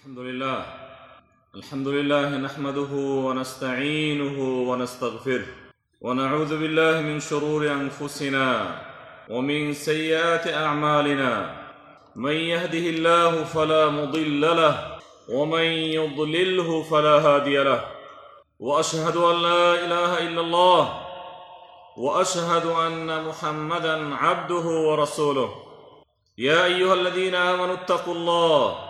الحمد لله الحمد لله نحمده ونستعينه ونستغفره. ونعوذ بالله من شرور أنفسنا ومن سيئات أعمالنا. من يهده الله فلا مضل له ومن يضلله فلا هادي له. وأشهد أن لا إله إلا الله. وأشهد أن محمدا عبده ورسوله. يا أيها الذين آمنوا اتقوا الله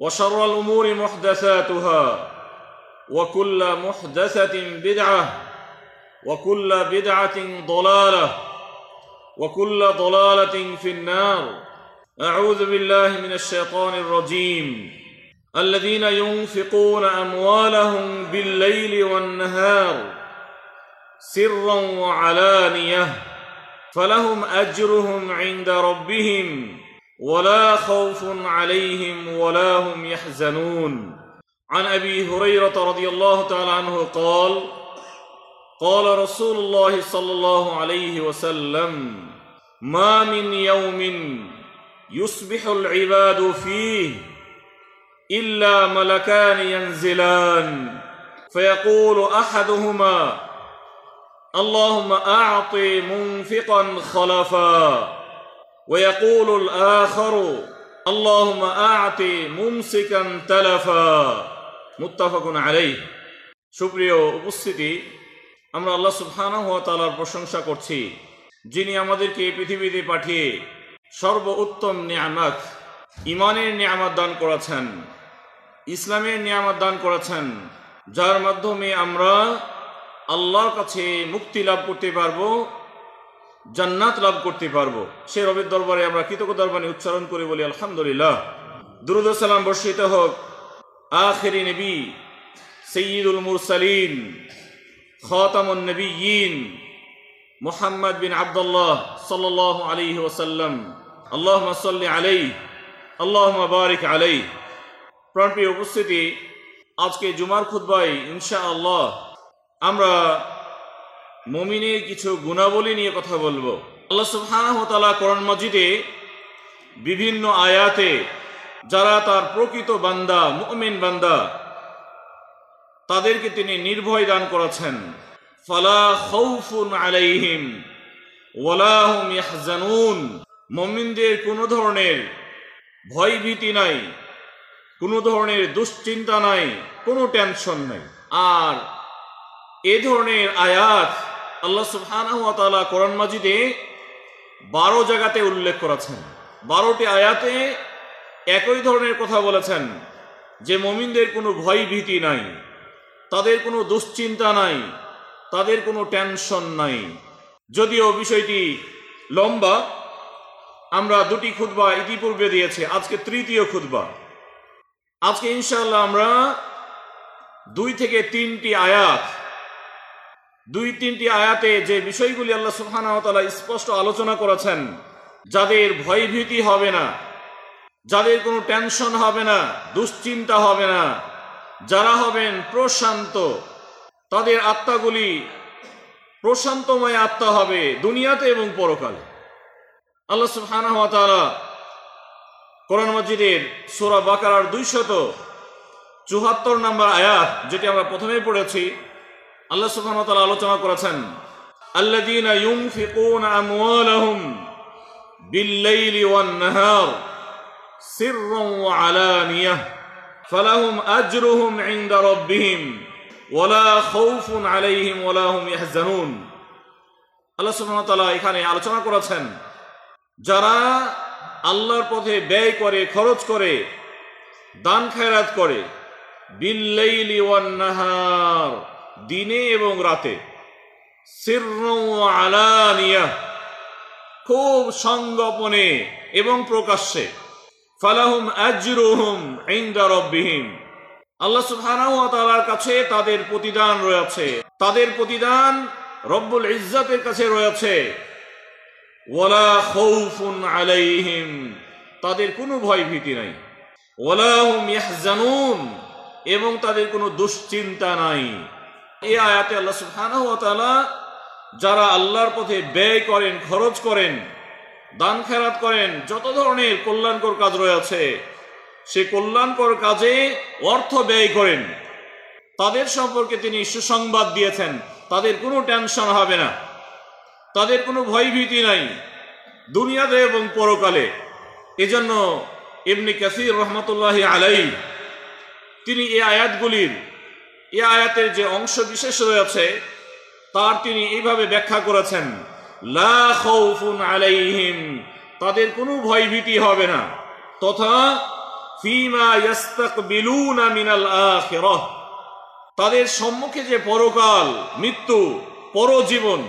وشر الأمور محدثاتها وكل محدثة بدعة وكل بدعة ضلالة وكل ضلالة في النار. أعوذ بالله من الشيطان الرجيم. الذين ينفقون أموالهم بالليل والنهار سرا وعلانية فلهم أجرهم عند ربهم. ولا خوف عليهم ولا هم يحزنون. عن أبي هريرة رضي الله تعالى عنه قال قال رسول الله صلى الله عليه وسلم ما من يوم يصبح العباد فيه إلا ملكان ينزلان. فيقول أحدهما اللهم اعط منفقا خلفا. ويقول الاخر اللهم اعط ممسكا تلفا মুত্তাফাক আলাইহ সুপ্রিয় উপস্থিতি আমরা আল্লাহ সুবহানাহু ওয়া তাআলার প্রশংসা করছি যিনি আমাদেরকে এই পৃথিবীতে পাঠিয়ে সর্ব উত্তম নিয়ামত ইমানের নিয়ামত দান করেছেন ইসলামের নিয়ামত দান করেছেন যার মাধ্যমে আমরা আল্লাহর কাছে মুক্তি লাভ করতে পারবো জান্নাত লাভ করতে পারব। সে রবের দরবারে আমরা কৃতজ্ঞ দরবারে উচ্চারণ করে বলি, আলহামদুলিল্লাহ। দুরুদ সালাম বর্ষিত হোক। আখেরি নবী সঈদুল মুরসালিন, খাতামুন নবীন মোহাম্মদ বিন আবদুল্লাহ সাল্লাহ আলী ওসাল্লাম আল্লাহ সাল্লি আলাই আল্লাহ বারিক আলাই প্রাণপ্রিয় উপস্থিতি, আজকে জুমার খুদ্বাই ইনশা আল্লাহ আমরা মমিনের কিছু গুণাবলী নিয়ে কথা বলব। তাআলা বিভিন্ন আয়াতে যারা তার প্রকৃত বান্দা, মুমিন বান্দা, তাদেরকে তিনি নির্ভয় দান করেছেন। ফালা খাউফুন আলাইহিম ওয়ালা হুম ইয়াহজানুন। মুমিনদের কোনো ধরনের ভয়ভীতি নাই, কোনো ধরনের দুশ্চিন্তা নাই, কোনো টেনশন নাই। আর এ ধরনের আয়াত আল্লাহ সুবহানাহু ওয়া কোরআন মাজিদে বারো জায়গাতে উল্লেখ করেছেন। বারোটি আয়াতে একই ধরনের কথা বলেছেন যে মমিনদের কোনো ভয় ভীতি নাই, তাদের কোনো দুশ্চিন্তা নাই, তাদের কোনো টেনশন নাই। যদিও বিষয়টি লম্বা, আমরা দুটি খুতবা ইতিপূর্বে দিয়েছি, আজকে তৃতীয় খুতবা। আজকে ইনশাল্লাহ আমরা দুই থেকে তিনটি আয়াত দুই তিনটি আয়াতে যে বিষয়গুলি আল্লাহ সুবহানাহু স্পষ্ট আলোচনা করেছেন, যাদের ভয়ভীতি হবে না, যাদের কোনো টেনশন হবে না, দুশ্চিন্তা হবে না, যারা হবেন প্রশান্ত, তাদের আত্মাগুলি প্রশান্তময় আত্মা হবে দুনিয়াতে এবং পরকালে। আল্লাহ সুবহানাহু ওয়া তাআলা কোরআন মজিদের সূরা বাকারার দুইশত চুহাত্তর নম্বর আয়াত, যেটি আমরা প্রথমে পড়েছি আল্লাহ সুবহানাহু ওয়া তাআলা আলোচনা করেছেন, আল্লাযীনা ইউনফিকুনা আমওয়ালাহুম বিল-লাইলি ওয়ান-নাহার সিররান ওয়া আলানিয়াহ, ফালাহুম আজরুহুম ইনদা রাব্বিহিম ওয়ালা খাউফুন আলাইহিম ওয়ালা হুম ইয়াহজানুন। আল্লাহ সুবহানাহু ওয়া তাআলা এখানে আলোচনা করেছেন, যারা আল্লাহর পথে ব্যয় করে, খরচ করে দান খেরাত করে, বিল্লাইলি ওয়ান নাহার দিনে এবং রাতে। আলানিয়া খুব সংগোপনে এবং প্রকাশ্যে। ফালাহুম আজরুহুম ইনদা রাব্বিহিম। আল্লাহ সুবহানাহু ওয়া কাছে তাদের প্রতিদান রয়েছে। তাদের প্রতিদান রব্বুল ইজ্জাতের কাছে রয়েছে। ওয়ালা খাউফুন আলাইহিম। তাদের কোনো ভয় ভীতি নাই। ওয়ালা হুম ইয়াহজানুন। এবং তাদের কোনো দুশ্চিন্তা নাই। এই আয়াতে আল্লাহ তাআলা যারা আল্লাহর পথে ব্যয় করেন, খরচ করেন, দান খেরাত করেন, যত ধরনের কল্যাণকর কাজ রয়েছে সে কল্যাণকর কাজে অর্থ ব্যয় করেন। তাদের সম্পর্কে তিনি সুসংবাদ দিয়েছেন। তাদের কোনো টেনশন হবে না। তাদের কোনো ভয়ভীতি নাই। দুনিয়াতে এবং পরকালে। এজন্য এমনি কাসির রহমতুল্লাহ আলাই তিনি এই আয়াতগুলির এই আয়াতের যে অংশ বিশেষ রয়েছে, তার তিনি এইভাবে ব্যাখ্যা করেছেন, লা আলাইহিম, তাদের কোনো ভয়ভীতি হবে না, তথা ফিমা মিনাল তাদের সম্মুখে যে পরকাল, মৃত্যু, পরজীবন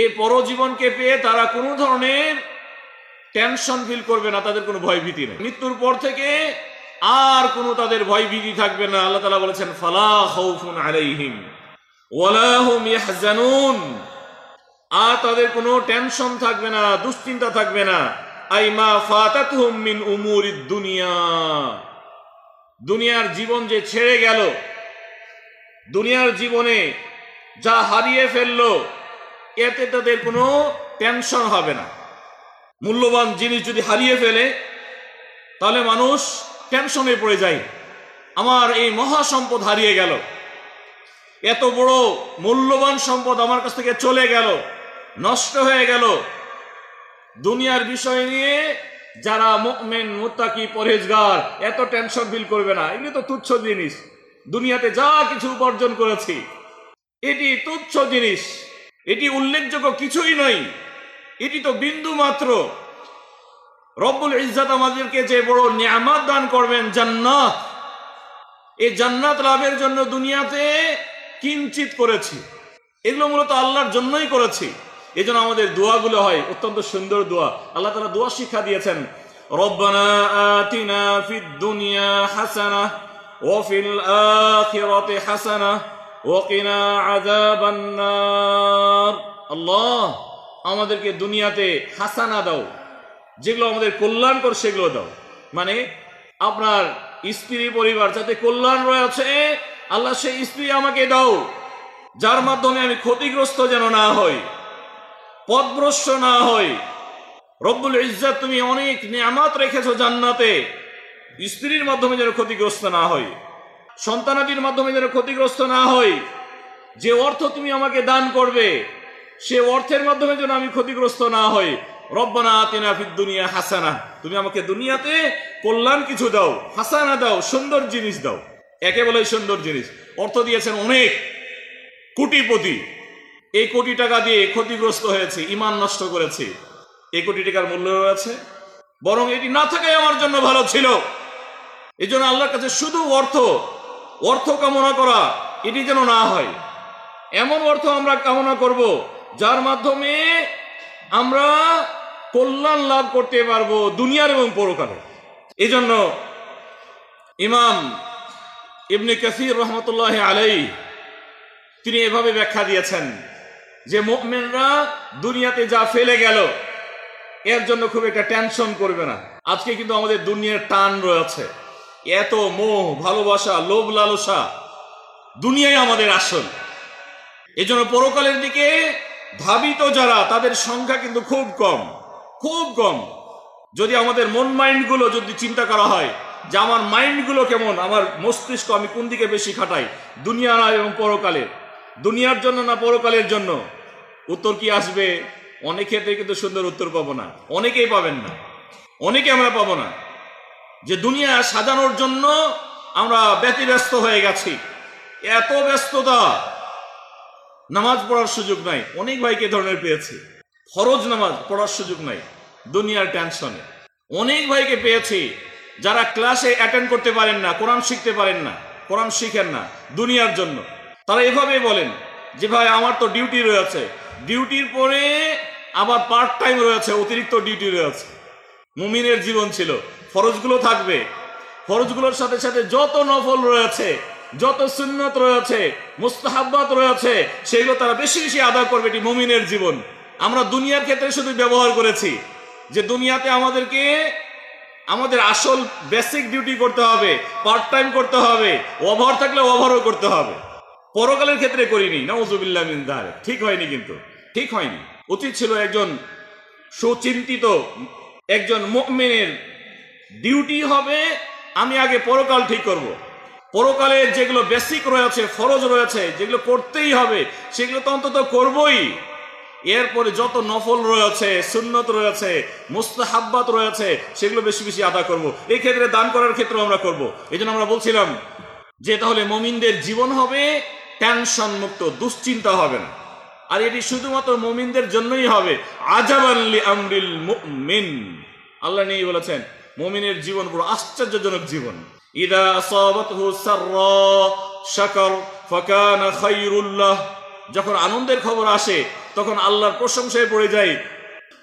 এই পরজীবনকে পেয়ে তারা কোনো ধরনের টেনশন ফিল করবে না, তাদের কোনো ভয়ভীতি নেই। মৃত্যুর পর থেকে আর কোনো তাদের ভয়ভীতি থাকবে না। আল্লাহ তালা বলেছেন, ফালা খাউফুন আলাইহিম ওয়ালা হুম ইয়াহজানুন। আর তাদের কোনো টেনশন থাকবে না, দুশ্চিন্তা থাকবে না। আইমা ফাতাতহুম মিন উমুরিদ দুনিয়া। দুনিয়ার জীবন যে ছেড়ে গেল, দুনিয়ার জীবনে যা হারিয়ে ফেলল, এতে তাদের কোনো টেনশন হবে না। মূল্যবান জিনিস যদি হারিয়ে ফেলে, তাহলে মানুষ টেনশনে পড়ে যায় আমার এই মহা সম্পদ হারিয়ে গেল। এত বড় মূল্যবান সম্পদ আমার কাছ থেকে চলে গেল, নষ্ট হয়ে গেল। দুনিয়ার বিষয় নিয়ে যারা মুকমেন মুত্তাকি পরেজগার এত টেনশন ফিল করবে না। এগুলি তো তুচ্ছ জিনিস। দুনিয়াতে যা কিছু উপার্জন করেছি, এটি তুচ্ছ জিনিস। এটি উল্লেখযোগ্য কিছুই নয়। এটি তো বিন্দু মাত্র রব্বুল ইজ্জাত আমাদেরকে যে বড় নিয়ামত দান করবেন জান্নাত। এই জান্নাত লাভের জন্য দুনিয়াতে কিঞ্চিত করেছি। এগুলো মূলত আল্লাহর জন্যই করেছি। এই জন্য আমাদের দোয়াগুলো হয়, অত্যন্ত সুন্দর দোয়া। আল্লাহ তালা দোয়া শিক্ষা দিয়েছেন আতিনা ফিদ দুনিয়া হাসানা ও ফিল আখিরাতে হাসানা ওকিনা আযাবান নার আল্লাহ, আমাদেরকে দুনিয়াতে হাসানা দাও। যেগুলো আমাদের কল্যাণকর, সেগুলো দাও। মানে আপনার স্ত্রী পরিবার, যাতে কল্যাণ রয়েছে, আল্লাহ সেই স্ত্রী আমাকে দাও, যার মাধ্যমে আমি ক্ষতিগ্রস্ত যেন না হই পথভ্রষ্ট না হই। রব্বুল ইজ্জাত, তুমি অনেক নিয়ামত রেখেছো জান্নাতে, স্ত্রীর মাধ্যমে যেন ক্ষতিগ্রস্ত না হই, সন্তানাদির মাধ্যমে যেন ক্ষতিগ্রস্ত না হই, যে অর্থ তুমি আমাকে দান করবে, সে অর্থের মাধ্যমে যেন আমি ক্ষতিগ্রস্ত না হই। রব্বানা দুনিয়া হাসানা। তুমি আমাকে দুনিয়াতে কল্যাণ কিছু দাও, হাসানা দাও, সুন্দর জিনিস দাও। একে সুন্দর জিনিস। অর্থ দিয়েছেন অনেক কোটিপতি। এই কোটি টাকা দিয়ে ক্ষতিগ্রস্ত হয়েছে ইমান নষ্ট করেছি। এই কোটি টাকার মূল্য রয়েছে। বরং এটি না থাকাই আমার জন্য ভালো ছিল। এই জন্য আল্লাহর কাছে শুধু অর্থ অর্থ কামনা করা, এটি যেন না হয়। এমন অর্থ আমরা কামনা করব, যার মাধ্যমে আমরা কল্যাণ লাভ করতে পারব দুনিয়ার এবং পরকালে। এই জন্য ইমাম ইবনে কাসির রহমতুল্লাহ আলাই তিনি এভাবে ব্যাখ্যা দিয়েছেন যে মুমিনরা দুনিয়াতে যা ফেলে গেল, এর জন্য খুব একটা টেনশন করবে না। আজকে কিন্তু আমাদের দুনিয়ার টান রয়েছে। এত মোহ, ভালোবাসা, লোভ লালসা দুনিয়ায় আমাদের আসল। এজন্য পরকালের দিকে ধাবিত যারা, তাদের সংখ্যা কিন্তু খুব কম খুব কম। যদি আমাদের মন মাইন্ডগুলো যদি চিন্তা করা হয় যে আমার মাইন্ডগুলো কেমন, আমার মস্তিষ্ক আমি কোন দিকে বেশি খাটাই, দুনিয়া এবং পরকালের দুনিয়ার জন্য না পরকালের জন্য? উত্তর কি আসবে? অনেক ক্ষেত্রে কিন্তু সুন্দর উত্তর পাবো না। অনেকেই পাবেন না। অনেকে আমরা পাবো না। যে দুনিয়া সাজানোর জন্য আমরা ব্যতিব্যস্ত হয়ে গেছি। এত ব্যস্ততা। নামাজ পড়ার সুযোগ নাই। অনেক ভাইকে ধরনের পেয়েছি। ফরজ নামাজ পড়ার সুযোগ নাই। দুনিয়ার টেনশনে। অনেক ভাইকে পেয়েছি যারা ক্লাসে অ্যাটেন্ড করতে পারেন না, কোরআন শিখতে পারেন না, কোরআন শিখেন না দুনিয়ার জন্য। তারা এভাবেই বলেন যে, ভাই, আমার তো ডিউটি রয়েছে। ডিউটির পরে আবার পার্ট টাইম রয়েছে, অতিরিক্ত ডিউটি রয়েছে। মুমিনের জীবন ছিল। ফরজগুলো থাকবে। ফরজগুলোর সাথে সাথে যত নফল রয়েছে যত সুন্নত রয়েছে, মুস্তাহাব্বাত রয়েছে, সেগুলো তারা বেশি বেশি আদায় করবে এটি মুমিনের জীবন আমরা দুনিয়ার ক্ষেত্রে শুধু ব্যবহার করেছি যে দুনিয়াতে আমাদেরকে, আমাদের আসল বেসিক ডিউটি করতে হবে পার্ট টাইম করতে হবে ওভার থাকলে ওভারও করতে হবে পরকালের ক্ষেত্রে করিনি নওজুবিল্লাহ মিন যালিক। ঠিক হয়নি কিন্তু, ঠিক হয়নি উচিত ছিল একজন সুচিন্তিত, একজন মুমিনের ডিউটি হবে, আমি আগে পরকাল ঠিক করব। পরকালের যেগুলো বেসিক রয়েছে, ফরজ রয়েছে, যেগুলো করতেই হবে, সেগুলো তো অন্তত করবই। এরপরে যত নফল রয়েছে, সুন্নত রয়েছে, মুস্তাহাব্বাত রয়েছে, সেগুলো বেশি বেশি আদা করব। এই ক্ষেত্রে দান করার ক্ষেত্রে আমরা করব। এই আমরা বলছিলাম যে তাহলে মমিনদের জীবন হবে টেনশন মুক্ত, দুশ্চিন্তা হবে না। আর এটি শুধুমাত্র মমিনদের জন্যই হবে। আজাবানলি আমরিল মুমিন। আল্লাহ নেই বলেছেন, মমিনের জীবন পুরো আশ্চর্যজনক জীবন। ইদা আসাবাতহু সাররা শাকার ফাকানা খায়রুল্লাহ যখন আনন্দের খবর আসে, তখন আল্লাহর প্রশংসায় পড়ে যায়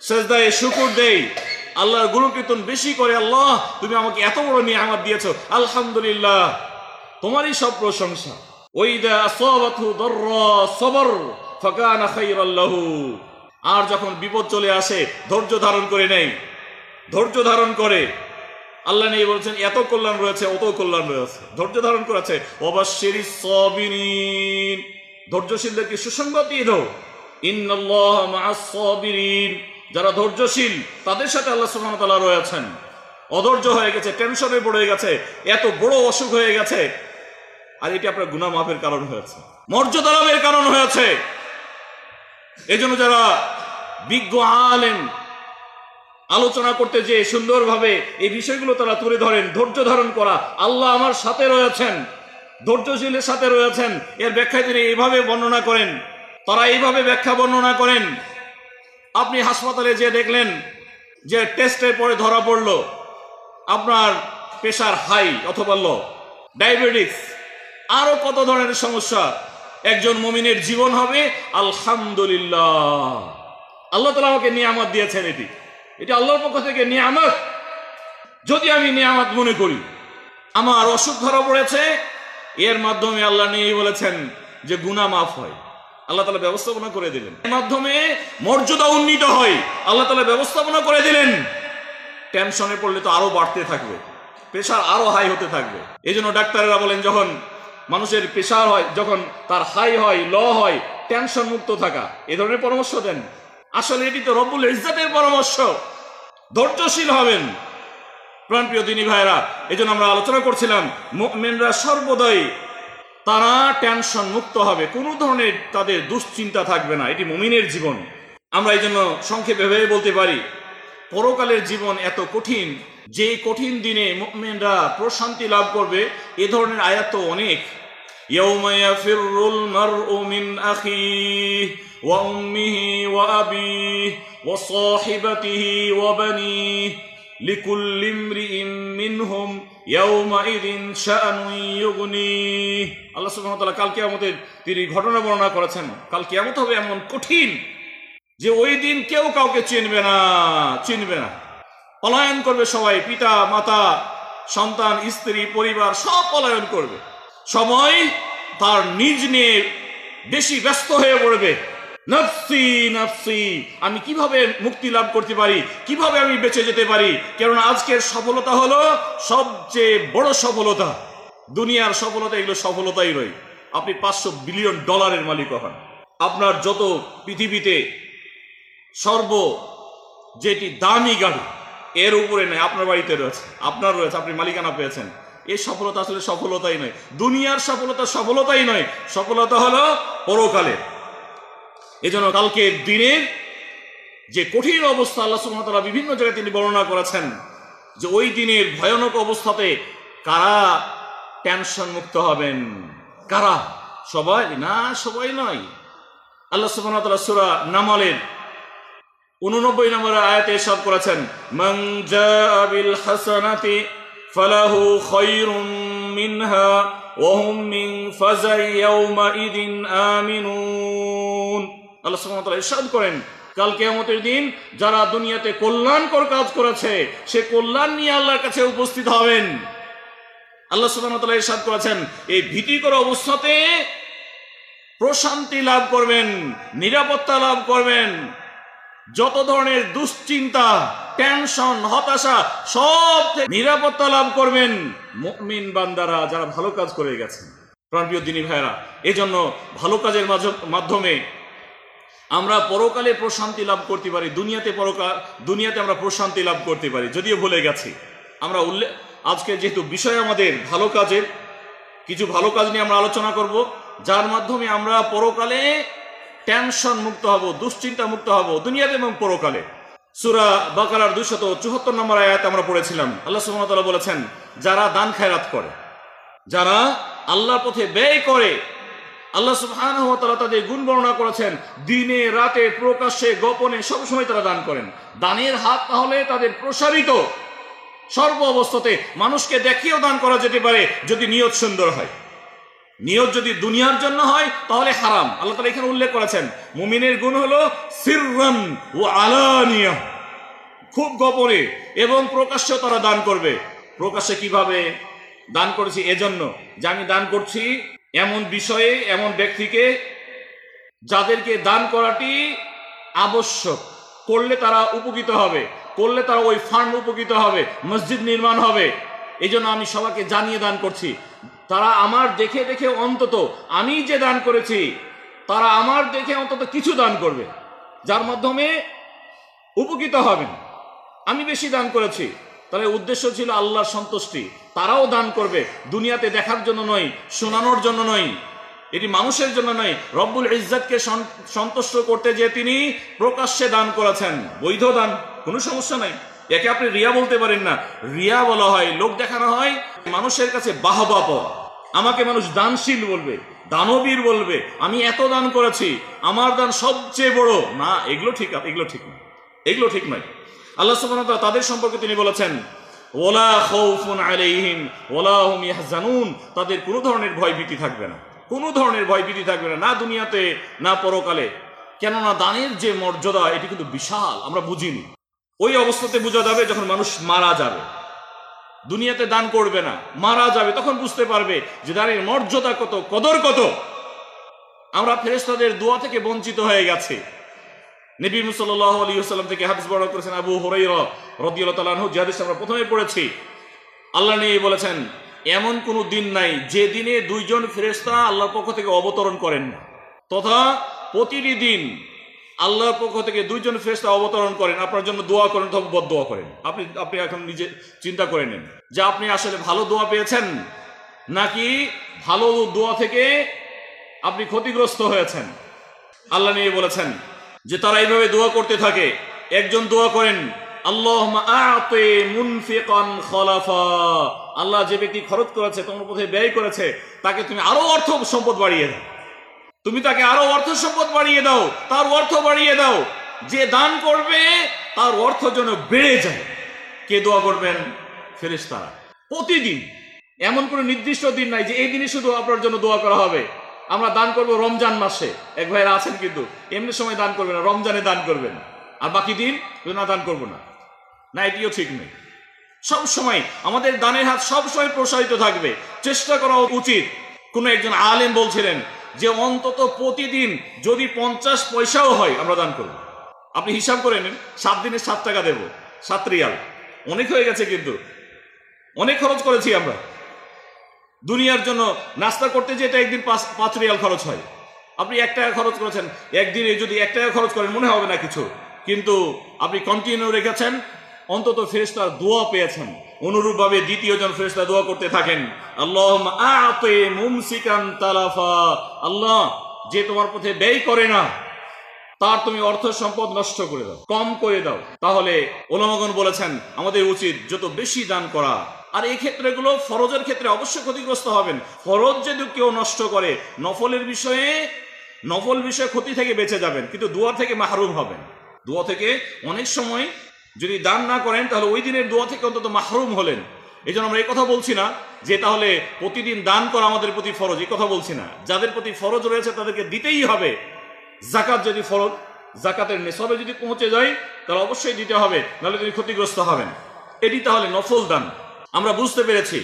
সেজদায় শুকুর দেই। আল্লাহর গুণকীর্তন বেশি করে, আল্লাহ, তুমি আমাকে এত বড় নিয়ে আমার দিয়েছ। আলহামদুলিল্লাহ। তোমারই সব প্রশংসা। ওইদা খায়রাল্লাহু আর যখন বিপদ চলে আসে, ধৈর্য ধারণ করে নেই। ধৈর্য ধারণ করে। আল্লাহ নেই বলছেন, এত কল্যাণ রয়েছে, অত কল্যাণ রয়েছে। ধৈর্য ধারণ করেছে অবশ্যই সবিনীন। ধৈর্যশীলদেরকে দিয়ে দাও। যারা ধৈর্যশীল, তাদের সাথে আল্লাহ সুবহানাহু তাআলা রয়েছেন অধৈর্য হয়ে গেছে, টেনশনে পড়ে গেছে, এত বড় অসুখ হয়ে গেছে। আর এটি আপনার গুনাহ মাফের কারণ হয়েছে, মর্যাদা লাভের কারণ হয়েছে। এজন্য যারা বিজ্ঞ আলেম আলোচনা করতে যে সুন্দরভাবে এই বিষয়গুলো তারা তুলে ধরেন, ধৈর্য ধারণ করা। আল্লাহ আমার সাথে রয়েছেন, ধৈর্যশীলের সাথে রয়েছেন। এর ব্যাখ্যা তিনি এইভাবে বর্ণনা করেন, তারা এইভাবে ব্যাখ্যা বর্ণনা করেন। আপনি হাসপাতালে যে দেখলেন যে টেস্টের পরে ধরা পড়ল আপনার প্রেশার হাই অথবা লো ডায়াবেটিক্স আরও কত ধরনের সমস্যা? একজন মমিনের জীবন হবে, আলহামদুলিল্লাহ। আল্লাহ তালা আমাকে নিয়ামত দিয়েছেন এটি। এটি আল্লাহর পক্ষ থেকে নিয়ামত। যদি আমি নিয়ামত মনে করি, আমার অসুখ ধরা পড়েছে, এর মাধ্যমে আল্লাহ নেই বলেছেন যে গুনাহ মাফ হয়। আল্লাহ তালা ব্যবস্থাপনা করে দিলেন। এর মাধ্যমে মর্যাদা উন্নীত হয়। আল্লাহ তালা ব্যবস্থাপনা করে দিলেন। টেনশনে পড়লে তো আরও বাড়তে থাকবে। প্রেশার আরও হাই হতে থাকবে। এই জন্য ডাক্তারেরা বলেন, যখন মানুষের প্রেশার হয়, যখন তার হাই হয়, ল হয় টেনশন মুক্ত থাকা, এ ধরনের পরামর্শ দেন। আসলে এটি তো রব্বুল ইজ্জাতের পরামর্শ। ধৈর্যশীল হবেন। প্রাণপ্রিয় দিনী ভাইরা এই আমরা আলোচনা করছিলাম মেনরা সর্বদাই তারা টেনশন মুক্ত হবে। কোনো ধরনের তাদের দুশ্চিন্তা থাকবে না। এটি মুমিনের জীবন। আমরা এই জন্য সংক্ষেপে ভেবে বলতে পারি, পরকালের জীবন এত কঠিন, যে কঠিন দিনে মেনরা প্রশান্তি লাভ করবে, এ ধরনের আয়াত অনেক। ইয়াউমায়া ফিরুল মারউ মিন আখিহি। وأمه وأبيه وصاحبته وبنيه لكل امرئ منهم يومئذ شأن يغنيه আল্লাহ সুবহানাহু ওয়া তাআলা কাল কিয়ামতের তিনি ঘটনা বর্ণনা করেছেন কাল কিয়ামত হবে এমন কঠিন যে ওই দিন কেউ কাউকে চিনবে না চিনবে না পলায়ন করবে সবাই পিতা মাতা সন্তান স্ত্রী পরিবার সব পলায়ন করবে সময় তার নিজ নিয়ে বেশি ব্যস্ত হয়ে পড়বে নফসি নফসি। আমি কীভাবে মুক্তি লাভ করতে পারি? কীভাবে আমি বেঁচে যেতে পারি? কারণ আজকের সফলতা হলো সবচেয়ে বড় সফলতা। দুনিয়ার সফলতা এগুলো সফলতাই রয় আপনি পাঁচশো বিলিয়ন ডলারের মালিক হন। আপনার যত পৃথিবীতে সর্ব যেটি দামি গাড়ি, এর উপরে নয়, আপনার বাড়িতে রয়েছে, আপনার রয়েছে, আপনি মালিকানা পেয়েছেন। এই সফলতা আসলে সফলতাই নয়। দুনিয়ার সফলতা সফলতাই নয়। সফলতা হলো পরকালের। এজন্য কালকে দিনের যে কঠিন অবস্থা আল্লাহ সুবহানাহু বিভিন্ন জায়গায় তিনি বর্ণনা করেছেন যে ওই দিনের ভয়ানক অবস্থাতে কারা টেনশন মুক্ত হবেন? কারা? সবাই না, সবাই নয়। আল্লাহ ওয়া তাআলা নামালের উননব্বই নম্বর আয়াতে সব করেছেন, মান জাআ বিল হাসানাতি ফালাহু খায়রুম মিনহা ওয়া হুম মিন ফাজাই ইয়াউমাইদিন আমিনুন। আল্লাহ ওয়া ইরশাদ করেন, কাল কিয়ামতের দিন যারা দুনিয়াতে কল্যাণকর কাজ করেছে, সে কল্যাণ নিয়ে আল্লাহর কাছে উপস্থিত হবেন। আল্লাহ ওয়া ইরশাদ করেছেন, এই ভীতিকর অবস্থাতে প্রশান্তি লাভ করবেন, নিরাপত্তা লাভ করবেন। যত ধরনের দুশ্চিন্তা, টেনশন, হতাশা, সব নিরাপত্তা লাভ করবেন মুমিন বান্দারা যারা ভালো কাজ করে গেছেন। প্রাণপ্রিয় দিনী ভাইরা এজন্য ভালো কাজের মাধ্যমে আমরা পরকালে প্রশান্তি লাভ করতে পারি, দুনিয়াতে পরকাল দুনিয়াতে আমরা প্রশান্তি লাভ করতে পারি, যদিও ভুলে গেছি। আমরা উল্লেখ আজকে যেহেতু বিষয় আমাদের ভালো কাজের, কিছু ভালো কাজ নিয়ে আমরা আলোচনা করব, যার মাধ্যমে আমরা পরকালে টেনশন মুক্ত হব, দুশ্চিন্তা মুক্ত হব, দুনিয়াতে এবং পরকালে। সুরা বাকারার দুশত চুহাত্তর নম্বর আয়াত আমরা পড়েছিলাম। আল্লাহ সুবহানাহু বলেছেন, যারা দান খায়রাত করে, যারা আল্লাহর পথে ব্যয় করে আল্লাহ ওয়া তাআলা তাদের গুণ বর্ণনা করেছেন, দিনে, রাতে, প্রকাশ্যে, গোপনে সবসময় তারা দান করেন। দানের হাত তাহলে তাদের প্রসারিত সর্ব অবস্থাতে মানুষকে দেখিয়েও দান করা যেতে পারে যদি নিয়ত সুন্দর হয়। নিয়ত যদি দুনিয়ার জন্য হয়, তাহলে হারাম। আল্লাহ তালা এখানে উল্লেখ করেছেন, মুমিনের গুণ হলো সিররান ও আলানিয়া। খুব গোপনে এবং প্রকাশ্যে তারা দান করবে। প্রকাশ্যে কীভাবে? দান করেছি এজন্য যে আমি দান করছি এমন বিষয়ে, এমন ব্যক্তিকে যাদেরকে দান করাটি আবশ্যক। করলে তারা উপকৃত হবে। করলে তারা ওই ফান্ড উপকৃত হবে। মসজিদ নির্মাণ হবে। এই জন্য আমি সবাইকে জানিয়ে দান করছি। তারা আমার দেখে দেখে অন্তত আমি যে দান করেছি, তারা আমার দেখে অন্তত কিছু দান করবে। যার মাধ্যমে উপকৃত হবেন। আমি বেশি দান করেছি। তাহলে উদ্দেশ্য ছিল আল্লাহর সন্তুষ্টি। তারাও দান করবে। দুনিয়াতে দেখার জন্য নয়, শোনানোর জন্য নয়। এটি মানুষের জন্য নয়। রব্বুল ইজ্জাতকে সন্তুষ্ট করতে যে তিনি প্রকাশ্যে দান করেছেন, বৈধ দান, কোনো সমস্যা নাই। একে আপনি রিয়া বলতে পারেন না। রিয়া বলা হয়, লোক দেখানো হয়, মানুষের কাছে বাহবা পাওয়া আমাকে মানুষ দানশীল বলবে, দানবীর বলবে, আমি এত দান করেছি, আমার দান সবচেয়ে বড়। না, এগুলো ঠিক এগুলো ঠিক না এগুলো ঠিক নয়। আল্লাহ সুবহানাহু ওয়া তাদের সম্পর্কে তিনি বলেছেন ওলা খাউফুন আলাইহিম ওলা হুম ইয়াহজানুন। তাদের কোনো ধরনের ভয় ভীতি থাকবে না। কোনো ধরনের ভয় ভীতি থাকবে না না দুনিয়াতে, না পরকালে। কেননা দানের যে মর্যাদা, এটি কিন্তু বিশাল, আমরা বুঝিনি। ওই অবস্থাতে বোঝা যাবে যখন মানুষ মারা যাবে। দুনিয়াতে দান করবে না, মারা যাবে, তখন বুঝতে পারবে যে দানের মর্যাদা কত, কদর কত। আমরা ফেরেশতাদের দোয়া থেকে বঞ্চিত হয়ে গেছে। নবী মুসাল্লাহ আলী সাল্লাম থেকে হাদিস বর্ণনা করেছেন আবু হরাইরা রদিয়াল্লাহু তাআলা আনহু, যে হাদিস আমরা প্রথমে পড়েছি। আল্লাহ নিয়ে বলেছেন, এমন কোনো দিন নাই যে দিনে দুইজন ফেরেশতা আল্লাহর পক্ষ থেকে অবতরণ করেন না। তথা প্রতিটি দিন আল্লাহর পক্ষ থেকে দুইজন ফেরেশতা অবতরণ করেন। আপনার জন্য দোয়া করেন অথবা বদ দোয়া করেন। আপনি আপনি এখন নিজে চিন্তা করে নেন যে আপনি আসলে ভালো দোয়া পেয়েছেন নাকি ভালো দোয়া থেকে আপনি ক্ষতিগ্রস্ত হয়েছেন। আল্লাহ নিয়ে বলেছেন যে তারা এইভাবে দোয়া করতে থাকে। একজন দোয়া করেন আল্লাহ আল্লাহ যে ব্যক্তি খরচ করেছে, তোমার পথে ব্যয় করেছে, তাকে তুমি আরও অর্থ সম্পদ বাড়িয়ে দাও। তুমি তাকে আরও অর্থ সম্পদ বাড়িয়ে দাও, তার অর্থ বাড়িয়ে দাও। যে দান করবে, তার অর্থ যেন বেড়ে যায়। কে দোয়া করবেন? ফেরেশতারা। প্রতিদিন। এমন কোনো নির্দিষ্ট দিন নাই যে এই দিনই শুধু আপনার জন্য দোয়া করা হবে। আমরা দান করব রমজান মাসে। এক ভাইরা আছেন কিন্তু, এমনি সময় দান করবেন না, রমজানে দান করবেন। আর বাকি দিন না দান করব না। না, এটিও ঠিক নেই সব সময় আমাদের দানের হাত সব সময় প্রসারিত থাকবে। চেষ্টা করা উচিত। কোনো একজন আলেম বলছিলেন যে, অন্তত প্রতিদিন যদি পঞ্চাশ পয়সাও হয়, আমরা দান করব। আপনি হিসাব করে নিন, সাত দিনে সাত টাকা দেব, সাত রিয়াল। অনেক হয়ে গেছে কিন্তু। অনেক খরচ করেছি আমরা। দুনিয়ার জন্য নাস্তা করতে যেটা একদিন পাঁচ পাঁচ রিয়াল খরচ হয়। আপনি এক টাকা খরচ করেছেন, একদিনে যদি এক টাকা খরচ করেন, মনে হবে না কিছু। কিন্তু আপনি কন্টিনিউ রেখেছেন, অন্তত ফেরেস্তার দোয়া পেয়েছেন। অনুরূপভাবে দ্বিতীয় জন ফেরেস্তা দোয়া করতে থাকেন। আল্লাহ তালাফা। আল্লাহ, যে তোমার পথে ব্যয় করে না, তার তুমি অর্থ সম্পদ নষ্ট করে দাও, কম করে দাও। তাহলে ওলামগন বলেছেন, আমাদের উচিত যত বেশি দান করা আর এই ক্ষেত্রেগুলো ফরজের ক্ষেত্রে অবশ্যই ক্ষতিগ্রস্ত হবেন। ফরজ যদি কেউ নষ্ট করে, নফলের বিষয়ে, নফল বিষয়ে ক্ষতি থেকে বেঁচে যাবেন, কিন্তু দোয়া থেকে মাহরুম হবেন। দোয়া থেকে অনেক সময় যদি দান না করেন, তাহলে ওই দিনের দোয়া থেকে অন্তত মাহরুম হলেন। এই জন্য আমরা এই কথা বলছি না যে তাহলে প্রতিদিন দান করা আমাদের প্রতি ফরজ, এই কথা বলছি না। যাদের প্রতি ফরজ রয়েছে, তাদেরকে দিতেই হবে। জাকাত যদি ফরজ জাকাতের নেশবে যদি পৌঁছে যায়, তাহলে অবশ্যই দিতে হবে, নাহলে তিনি ক্ষতিগ্রস্ত হবেন। এটি তাহলে নফল দান। আমরা বুঝতে পেরেছি।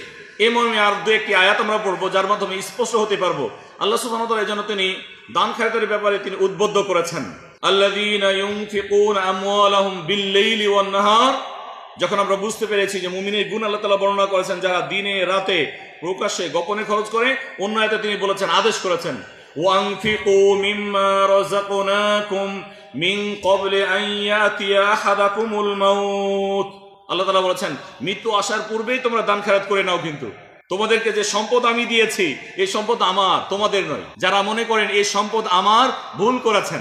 এ মর্মে আর দু একটি আয়াত আমরা পড়ব, যার মাধ্যমে স্পষ্ট হতে পারব। আল্লাহ তাআলা এই জন্য তিনি দান খায়তের ব্যাপারে তিনি উদ্বুদ্ধ করেছেন। যখন আমরা বুঝতে পেরেছি যে মুমিনের গুণ আল্লাহ তাআলা বর্ণনা করেছেন, যারা দিনে, রাতে, প্রকাশ্যে গোপনে খরচ করে, অন্য আয়াতে তিনি বলেছেন, আদেশ করেছেন, ওয়ানফিকু মিম্মা রাযাকনাকুম মিন ক্বাবলি আন ইয়াতিয়া আহাদাকুমুল মাউত। আল্লাহ তাআলা বলেছেন, মৃত্যু আসার পূর্বেই তোমরা দান খেরাত করে নাও কিন্তু। তোমাদেরকে যে সম্পদ আমি দিয়েছি, এই সম্পদ আমার, তোমাদের নয়। যারা মনে করেন এই সম্পদ আমার, ভুল করেছেন।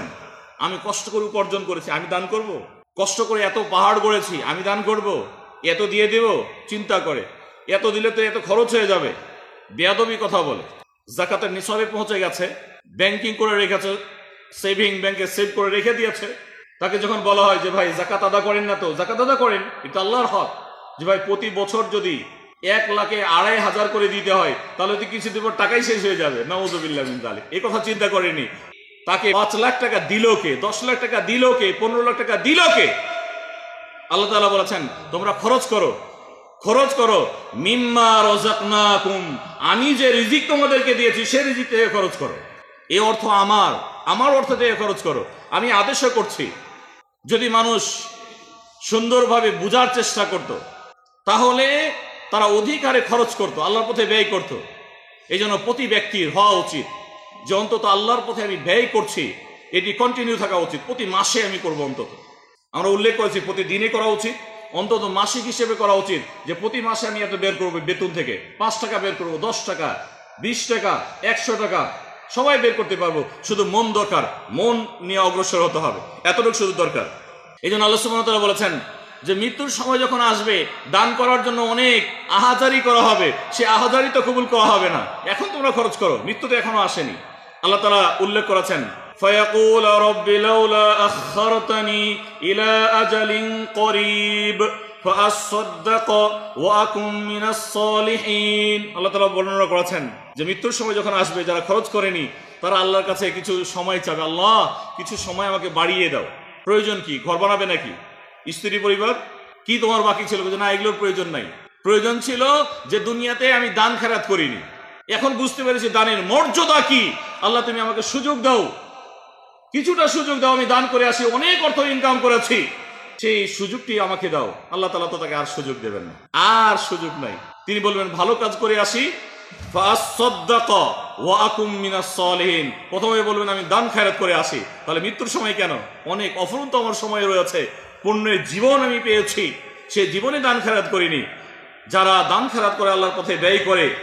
আমি কষ্ট করে উপার্জন করেছি, আমি দান করব। কষ্ট করে এত পাহাড় গড়েছি, আমি দান করব। এত দিয়ে দেব? চিন্তা করে। এত দিলে তো এত খরচ হয়ে যাবে। বেয়াদবি কথা বলে। জাকাতের নিসবে পৌঁছে গেছে। ব্যাংকিং করে রেখেছে। সেভিং ব্যাংকে সেভ করে রেখে দিয়েছে। তাকে যখন বলা হয় যে ভাই জাকাত আদা করেন না তো? জাকাত আদা করেন, এটা আল্লাহর হক। যে ভাই, প্রতি বছর যদি এক লাখে আড়াই হাজার করে দিতে হয়, তাহলে তো কিছু দিন পর টাকাই শেষ হয়ে যাবে। নাউজুবিল্লাহ মিন তাহলে এই কথা চিন্তা করেনি তাকে পাঁচ লাখ টাকা দিল কে? দশ লাখ টাকা দিল কে? পনেরো লাখ টাকা দিল কে? আল্লাহ তাআলা বলেছেন, তোমরা খরচ করো। খরচ করো। মিম্মা রজাকনাকুম আমি যে রিজিক তোমাদেরকে দিয়েছি, সে রিজিক থেকে খরচ করো। এই অর্থ আমার। আমার অর্থ থেকে খরচ করো। আমি আদেশ করছি। যদি মানুষ সুন্দরভাবে বুঝার চেষ্টা করত, তাহলে তারা অধিকারে খরচ করত, আল্লাহর পথে ব্যয় করত। এই জন্য প্রতি ব্যক্তির হওয়া উচিত যে অন্তত আল্লাহর পথে আমি ব্যয় করছি, এটি কন্টিনিউ থাকা উচিত। প্রতি মাসে আমি করব অন্তত। আমরা উল্লেখ করেছি, প্রতি দিনে করা উচিত, অন্তত মাসিক হিসেবে করা উচিত যে প্রতি মাসে আমি এত বের করব বেতন থেকে। পাঁচ টাকা বের করব, দশ টাকা, বিশ টাকা, একশো টাকা সবাই বের করতে পারবো শুধু মন দরকার মন নিয়ে অগ্রসর হতে হবে এতটুকু শুধু দরকার এই জন্য আল্লাহ সুবহানাহু বলেছেন যে মৃত্যুর সময় যখন আসবে দান করার জন্য অনেক আহাজারি করা হবে সে আহাজারি তো কবুল করা হবে না এখন তোমরা খরচ করো মৃত্যু তো এখনো আসেনি আল্লাহ তালা উল্লেখ করেছেন فيقول رب لولا أخرتني إلى أجل قريب আল্লাহ তালা বর্ণনা করেছেন যে মৃত্যুর সময় যখন আসবে, যারা খরচ করেনি, তারা আল্লাহর কাছে কিছু সময় চাবে। আল্লাহ, কিছু সময় আমাকে বাড়িয়ে দাও। প্রয়োজন কি? ঘর বানাবে নাকি? স্ত্রী, পরিবার? কি তোমার বাকি ছিল? বুঝে না, এগুলোর প্রয়োজন নাই। প্রয়োজন ছিল যে দুনিয়াতে আমি দান খেরাত করিনি। এখন বুঝতে পেরেছি দানের মর্যাদা কি? আল্লাহ, তুমি আমাকে সুযোগ দাও। কিছুটা সুযোগ দাও, আমি দান করে আসি। অনেক অর্থ ইনকাম করেছি। সেই সুযোগটি আমাকে দাও। আল্লাহ তালা তো তাকে আর সুযোগ দেবেন না। আর সুযোগ নাই। তিনি বলবেন, ভালো কাজ করে আসি। প্রথমে বলবেন, আমি দান খায়রাত করে আসি। তাহলে মৃত্যুর সময় কেন? অনেক অফুরন্ত আমার সময় রয়েছে। পুণ্যের জীবন আমি পেয়েছি। সে জীবনে দান খেরাত করিনি। যারা দান খেরাত করে আল্লাহর পথে ব্যয় করে,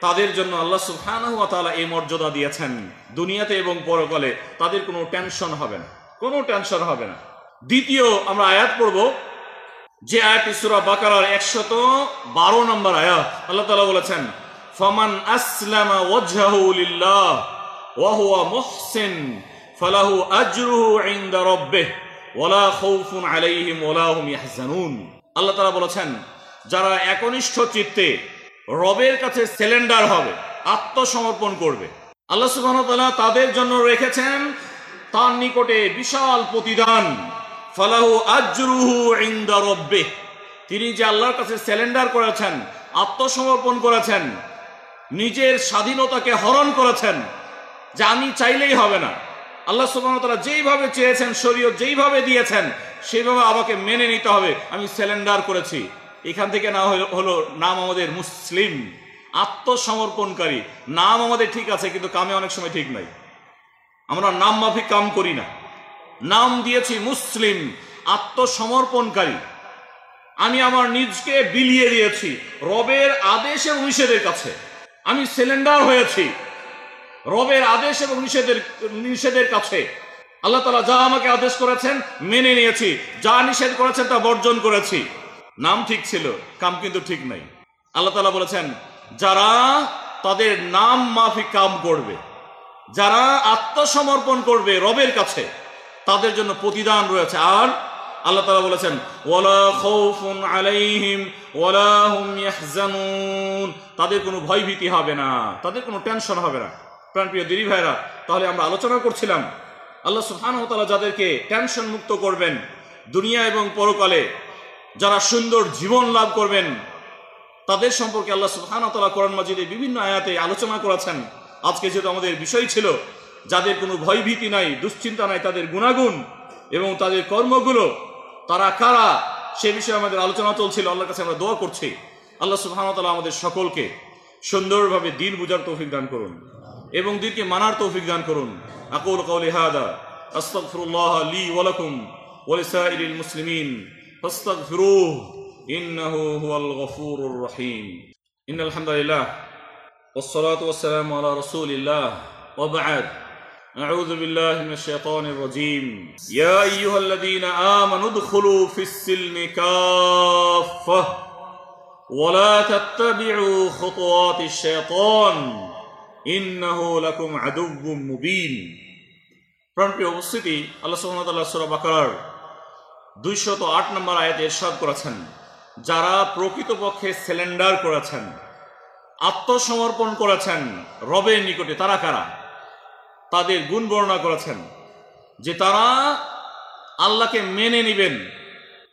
তাদের জন্য আল্লাহ সুবহানাহু তাআলা এই মর্যাদা দিয়েছেন। দুনিয়াতে এবং পরকালে তাদের কোনো টেনশন হবে না। কোনো টেনশন হবে না। দ্বিতীয় আমরা আয়াত পড়ব, যে আয়াতটি সূরা বাকারার 112 নম্বর আয়াত। আল্লাহ তাআলা বলেছেন, ফমান আসলামা ওয়াজহাহু লিল্লাহ ওয়া হুয়া মুহসিন ফালাহু আজরুহু ইনদা রাব্বিহ ওয়ালা খাউফুন আলাইহিম ওয়ালা হুম ইয়াহজানুন। আল্লাহ তাআলা বলেছেন, যারা একনিষ্ঠ চিত্তে রবের কাছে সিলিন্ডার হবে, আত্মসমর্পণ করবে। আল্লাহ সুবহানাহু তাদের জন্য রেখেছেন তার নিকটে বিশাল প্রতিদান। তিনি যে আল্লাহর কাছে সিলিন্ডার করেছেন, আত্মসমর্পণ করেছেন, নিজের স্বাধীনতাকে হরণ করেছেন, যে আমি চাইলেই হবে না। আল্লাহ সুবাহতালা যেইভাবে চেয়েছেন শরীয় যেইভাবে দিয়েছেন সেইভাবে আমাকে মেনে নিতে হবে। আমি সিলিন্ডার করেছি। এখান থেকে না হলো নাম আমাদের মুসলিম, আত্মসমর্পণকারী। নাম আমাদের ঠিক আছে, কিন্তু কামে অনেক সময় ঠিক নাই। আমরা নাম মাফিক কাম করি না। নাম দিয়েছি মুসলিম, আত্মসমর্পণকারী। আমি আমার নিজকে বিলিয়ে দিয়েছি রবের আদেশ এবং নিষেধের কাছে। আমি সিলিন্ডার হয়েছি রবের আদেশ এবং নিষেধের নিষেধের কাছে। আল্লাহ তালা যা আমাকে আদেশ করেছেন মেনে নিয়েছি, যা নিষেধ করেছেন তা বর্জন করেছি। নাম ঠিক ছিল, কাম কিন্তু ঠিক নাই। আল্লাহ তালা বলেছেন, যারা তাদের নাম মাফিক কাম করবে, যারা আত্মসমর্পণ করবে রবের কাছে তাদের জন্য প্রতিদান রয়েছে। আর আল্লাহ তালা বলেছেন, ওয়ালা খাউফুন আলাইহিম ওয়ালা হুম ইয়াহজানুন। তাদের কোনো ভয়ভীতি হবে না, তাদের কোনো টেনশন হবে না। প্রাণপ্রিয় দিদি ভাইরা তাহলে আমরা আলোচনা করছিলাম, আল্লাহ সুবহানাহু তাআলা যাদেরকে টেনশন মুক্ত করবেন দুনিয়া এবং পরকালে, যারা সুন্দর জীবন লাভ করবেন, তাদের সম্পর্কে আল্লাহ সুবহানাহু তাআলা কোরআন মাজিদে বিভিন্ন আয়াতে আলোচনা করেছেন। আজকে যেহেতু আমাদের বিষয় ছিল যাদের কোনো ভয়ভীতি নাই দুশ্চিন্তা নাই তাদের গুণাগুণ এবং তাদের কর্মগুলো তারা কারা সে বিষয়ে আমাদের আলোচনা চলছিল আল্লাহর কাছে আমরা দোয়া করছি আল্লাহ সুবহানাহু ওয়া তাআলা আমাদের সকলকে সুন্দরভাবে দিন বুঝার তৌফিক দান করুন এবং দিনকে মানার তৌফিক দান করুন আকুল কওলি হাদা আস্তাগফিরুল্লাহ লি ওয়া লাকুম ওয়া লিসাইরিল মুসলিমিন ফাস্তাগফিরুহ ইন্নাহু হুয়াল গফুরুর রহিম ইন্নাল হামদুলিল্লাহ والصلاة والسلام على رسول الله وبعد أعوذ بالله من الشيطان الرجيم يا أيها الذين آمنوا ادخلوا في السلم كافة ولا تتبعوا خطوات الشيطان إنه لكم عدو مبين প্রাণপ্রিয় উপস্থিতি আল্লাহ সুবহানাহু সূরা বাকারার দুইশত আট নম্বর আয়াতে ইরশাদ করেছেন যারা প্রকৃতপক্ষে সিলিন্ডার করেছেন আত্মসমর্পণ করেছেন রবের নিকটে তারা কারা তাদের গুণ বর্ণনা করেছেন যে তারা আল্লাহকে মেনে নেবেন।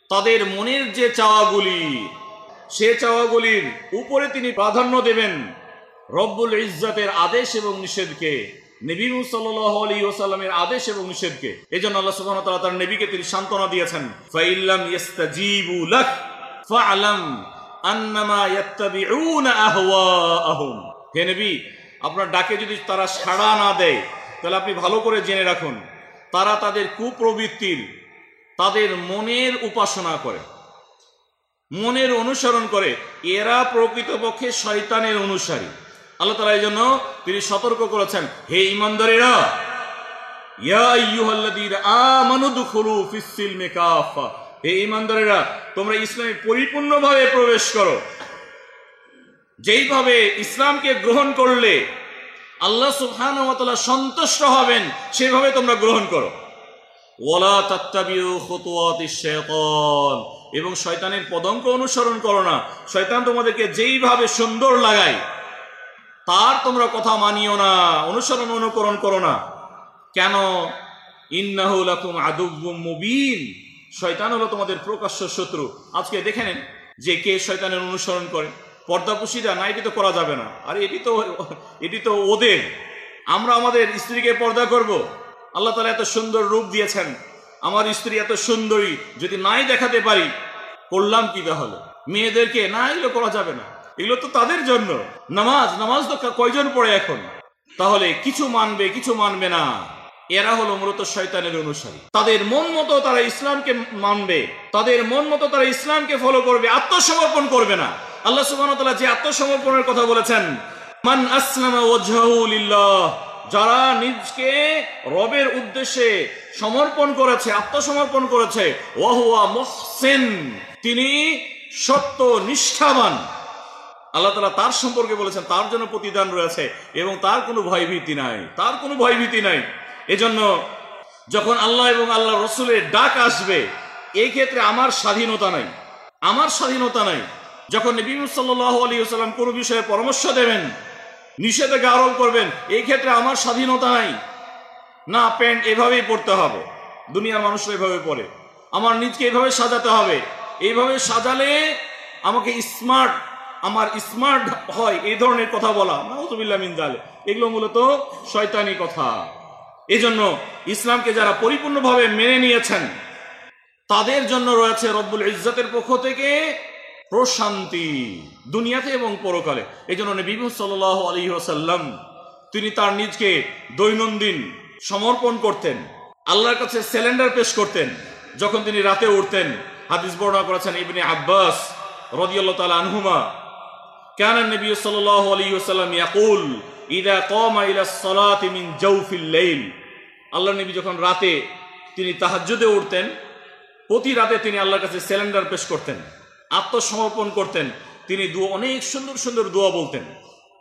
তাদের মনের যে চাওয়াগুলি, সে চাওয়াগুলির উপরে তিনি প্রাধান্য দেবেন। রব্বুল ইজ্জাতের আদেশ এবং নিষেধকে, নবী আলাইহি ওয়াসাল্লামের আদেশ এবং নিষেধকে এই জন্য আল্লাহ সুবহানাহু ওয়া তাআলা তার নবীকে তিনি সান্ত্বনা দিয়েছেন। ফাইল্লাম আহওয়াআহুম। হে আপনার ডাকে যদি তারা সাড়া না দেয় তাহলে আপনি ভালো করে জেনে রাখুন, তারা তাদের কুপ্রবৃত্তির, তাদের মনের উপাসনা করে, মনের অনুসরণ করে। এরা প্রকৃতপক্ষে শয়তানের অনুসারী। আল্লাহ তালা এই জন্য তিনি সতর্ক করেছেন, হে ইমানদারেরা হে তোমরা ইসলামে পরিপূর্ণভাবে প্রবেশ করো। যেইভাবে ইসলামকে গ্রহণ করলে আল্লাহ তাআলা সন্তুষ্ট হবেন, সেভাবে তোমরা গ্রহণ করো। শাইতান। এবং শয়তানের পদঙ্ক অনুসরণ করো না। শয়তান তোমাদেরকে যেইভাবে সুন্দর লাগায়, তার তোমরা কথা মানিও না, অনুসরণ অনুকরণ করো না। কেন? ইন্নাহু লাকুম আদুব্বুম শয়তান হলো তোমাদের প্রকাশ্য শত্রু। আজকে দেখে নেন যে কে শয়তানের অনুসরণ করে। পর্দাপুষিরা না, এটি তো করা যাবে না। আর, এটি তো এটি তো ওদের। আমরা আমাদের স্ত্রীকে পর্দা করব। আল্লাহ তালা এত সুন্দর রূপ দিয়েছেন। আমার স্ত্রী এত সুন্দরী, যদি নাই দেখাতে পারি, করলাম কি তাহলে? মেয়েদেরকে না, এগুলো করা যাবে না। এগুলো তো তাদের জন্য। নামাজ নামাজ তো কয়জন পড়ে এখন? তাহলে কিছু মানবে কিছু মানবে না। এরা হলো মূলত শয়তানের অনুসারী। তাদের মন মতো তারা ইসলামকে মানবে। তাদের মন মতো তারা ইসলামকে ফলো করবে। আত্মসমর্পণ করবে না। আল্লাহ তাআলা যে আত্মসমর্পণের কথা বলেছেন, মান আসলামা ওয়াজহাহু লিল্লাহ যারা নিজকে রবের উদ্দেশ্যে সমর্পণ করেছে, আত্মসমর্পণ করেছে, ওয়াহুয়া মুহসিন তিনি সত্য নিষ্ঠাবান। আল্লাহ তালা তার সম্পর্কে বলেছেন, তার জন্য প্রতিদান রয়েছে এবং তার কোনো ভয়ভীতি নাই, তার কোনো ভয়ভীতি নাই। এজন্য যখন আল্লাহ এবং আল্লাহ রসুলের ডাক আসবে এই ক্ষেত্রে আমার স্বাধীনতা নাই, আমার স্বাধীনতা নাই। যখন নবী সাল্লাহ আলী সাল্লাম কোনো বিষয়ে পরামর্শ দেবেন, নিষেধাজ্ঞা আরোপ করবেন, এই ক্ষেত্রে আমার স্বাধীনতা নাই। না, প্যান্ট এভাবেই পড়তে হবে। দুনিয়ার মানুষরা এভাবে পড়ে আমার নিজকে এভাবে সাজাতে হবে। এইভাবে সাজালে আমাকে স্মার্ট আমার স্মার্ট হয়, এই ধরনের কথা বলা। নাউজুবিল্লাহ মিন জালে এগুলো মূলত শয়তানি কথা। এজন্য ইসলামকে যারা পরিপূর্ণভাবে মেনে নিয়েছেন, তাদের জন্য রয়েছে রব্বুল ইজ্জতের পক্ষ থেকে প্রশান্তি দুনিয়াতে এবং পরকালে এই জন্য নবী সাল আলী ওসাল্লাম তিনি তার নিজকে দৈনন্দিন সমর্পণ করতেন আল্লাহর কাছে সিলিন্ডার পেশ করতেন যখন তিনি রাতে উঠতেন হাদিস বর্ণনা করেছেন ইবনে আব্বাস রদিয়াল্লাহ তালা আনহুমা كان النبي صلى الله عليه وسلم يقول إذا قام إلى الصلاة من جوف الليل আল্লাহ নবী যখন রাতে তিনি তাহাজ্জুদে উঠতেন প্রতি রাতে তিনি আল্লাহর কাছে সিলিন্ডার পেশ করতেন আত্মসমর্পণ করতেন তিনি দোয়া অনেক সুন্দর সুন্দর দোয়া বলতেন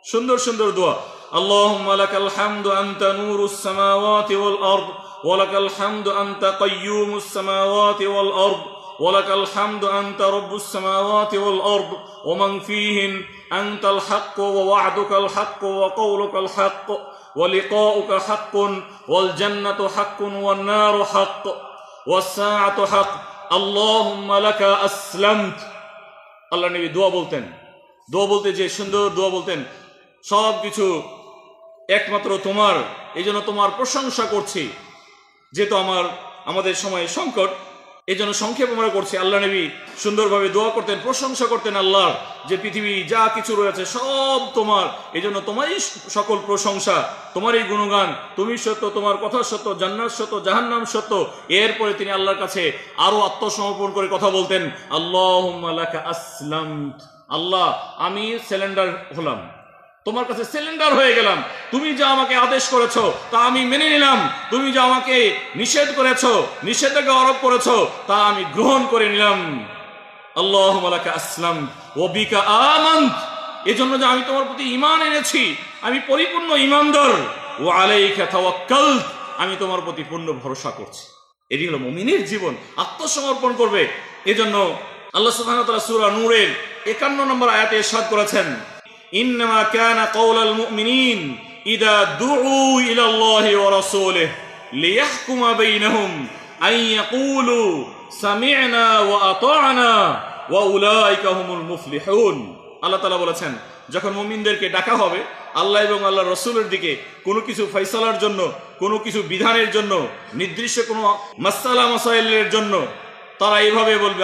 সুন্দর সুন্দর দোয়া اللهم لك الحمد أنت نور السماوات والأرض ولك الحمد أنت قيوم السماوات والأرض ولك الحمد أنت رب السماوات والأرض ومن فيهن أنت الحق ووعدك الحق وقولك الحق ولقاؤك حق والجنة حق والنار حق والساعة حق اللهم لك أسلمت আল্লাহ নবী দোয়া বলতেন। দোয়া বলতে যে সুন্দর দোয়া বলতেন সব কিছু একমাত্র তোমার এই তোমার প্রশংসা করছি। যেহেতু আমার, আমাদের সময় সংকট এই জন্য সংক্ষেপ আমরা করছি। আল্লাহ নবী সুন্দরভাবে দোয়া করতেন, প্রশংসা করতেন আল্লাহর যে পৃথিবী যা কিছু রয়েছে সব তোমার। এই জন্য তোমারই সকল প্রশংসা, তোমারই গুণগান, তুমি সত্য, তোমার কথা সত্য, জান্নাত সত্য, জাহান্নাম সত্য। এরপরে তিনি আল্লাহর কাছে আরও আত্মসমর্পণ করে কথা বলতেন আল্লাহ আসলাম আল্লাহ, আমি সিলিন্ডার হলাম। তোমার কাছে সিলিন্ডার হয়ে গেলাম। তুমি যা আমাকে আদেশ করেছ, তা আমি মেনে নিলাম। তুমি যা আমাকে নিষেধ করেছ, নিষেধাজ্ঞা আরোপ করেছ, তা আমি গ্রহণ করে নিলাম। আল্লাহ আসলাম ও বিকা আমন্ত। এজন্য যে আমি তোমার প্রতি ইমান এনেছি, আমি পরিপূর্ণ ইমানদার ও আলাইকা তাওয়াক্কালত, আমি তোমার প্রতি পূর্ণ ভরসা করছি। এটি হলো মুমিনের জীবন, আত্মসমর্পণ করবে। এজন্য আল্লাহ সুবহানাহু ওয়া তাআলা সূরা নূরের 51 নম্বর আয়াতে ইরশাদ করেছেন إنما كان قول المؤمنين إذا دعوا إلى الله ورسوله ليحكم بينهم أن يقولوا سمعنا وأطعنا وأولئك هم المفلحون আল্লাহ তালা বলেছেন যখন মুমিনদেরকে ডাকা হবে আল্লাহ এবং আল্লাহ রসুলের দিকে কোনো কিছু ফয়সালার জন্য কোনো কিছু বিধানের জন্য নির্দিষ্ট কোনো মাসালা মাসাইলের জন্য তারা এইভাবে বলবে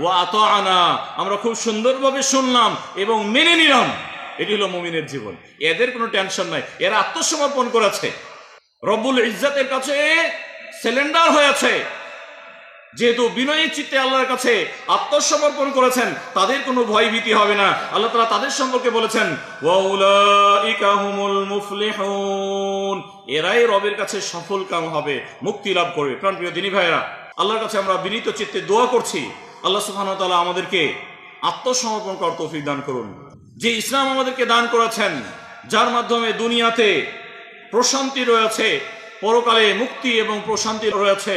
ওয়া আতা'না। আমরা খুব সুন্দরভাবে শুনলাম এবং মেনে নিলাম। এটি হলো মুমিনের জীবন। এদের কোনো টেনশন নাই। এরা আত্মসমর্পণ করেছে। রব্বুল ইজ্জাতের কাছে সিলিন্ডার হয়েছে। যেহেতু বিনয়ী চিত্তে আল্লাহর কাছে আত্মসমর্পণ করেছেন, তাদের কোনো ভয় ভীতি হবে না। আল্লাহ তালা তাদের সম্পর্কে বলেছেন এরাই রবের কাছে সফল কাম হবে, মুক্তি লাভ করবে। প্রাণপ্রিয় দিনী ভাইরা আল্লাহর কাছে আমরা বিনীত চিত্তে দোয়া করছি। আল্লাহ সুবহানাহু ওয়া তাআলা আমাদেরকে আত্মসমর্পণ করার তৌফিক দান করুন। যে ইসলাম আমাদেরকে দান করেছেন, যার মাধ্যমে দুনিয়াতে প্রশান্তি রয়েছে, পরকালে মুক্তি এবং প্রশান্তি রয়েছে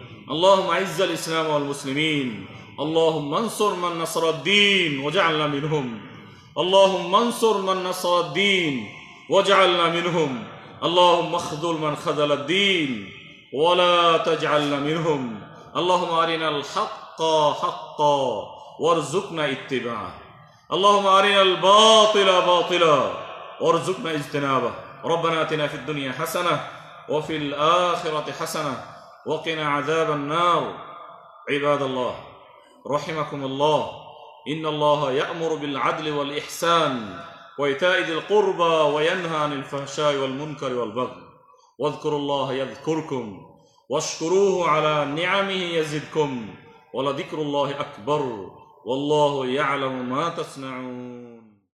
اللهم أعز الإسلام والمسلمين. اللهم انصر من نصر الدين واجعلنا منهم. اللهم انصر من نصر الدين واجعلنا منهم. اللهم اخذل من خذل الدين ولا تجعلنا منهم. اللهم أرنا الحق حقا وارزقنا اتباعه. اللهم أرنا الباطل باطلا وارزقنا اجتنابه. ربنا آتنا في الدنيا حسنة وفي الآخرة حسنة وقنا عذاب النار. عباد الله رحمكم الله. إن الله يأمر بالعدل والإحسان وإيتاء ذي القربى وينهى عن الفحشاء والمنكر والبغي. واذكروا الله يذكركم واشكروه على نعمه يزدكم ولذكر الله أكبر. والله يعلم ما تصنعون.